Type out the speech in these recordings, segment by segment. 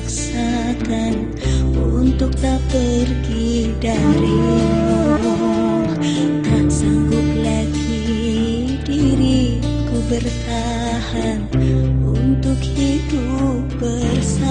paksakan untuk tak pergi darimu Tak sanggup lagi diriku bertahan untuk hidup bersama.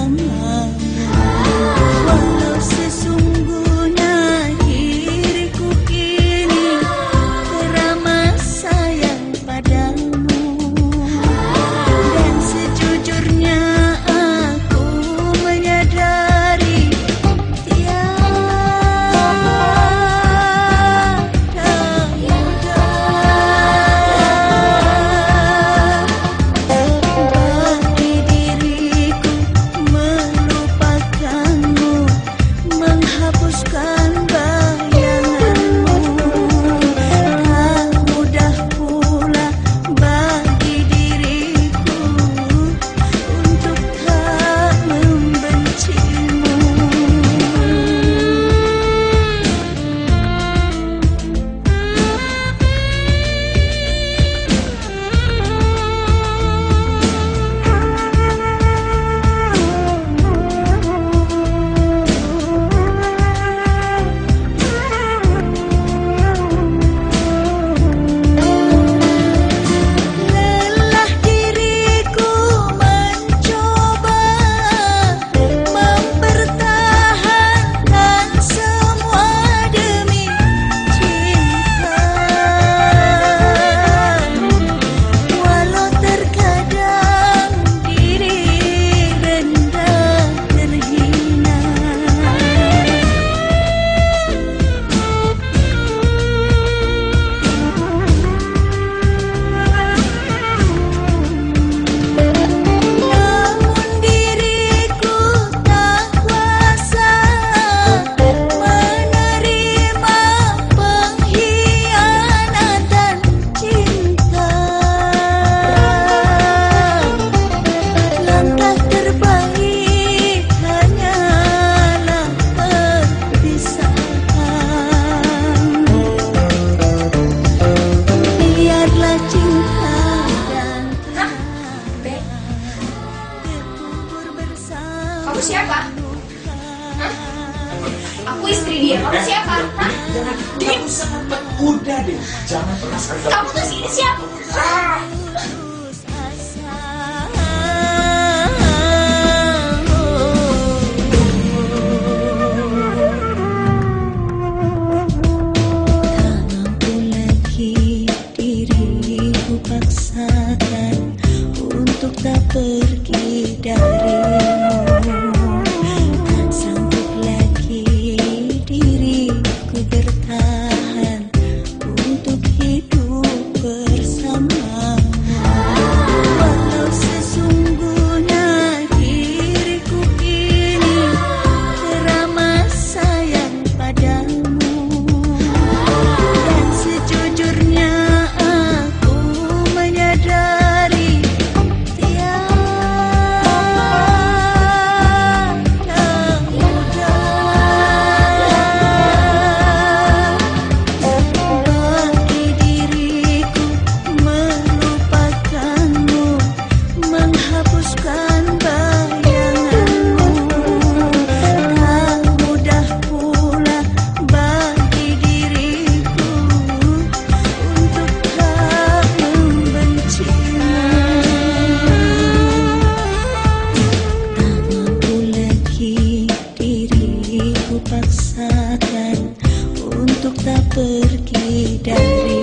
Kamu siapa? Hah? Aku istri dia. Kamu eh, siapa? Iya. Hah? Jangan, kamu sahabat. Udah deh, jangan pernah sekali. Kamu tuh sini siapa? Ah. tak pergi dari bisa pergi dari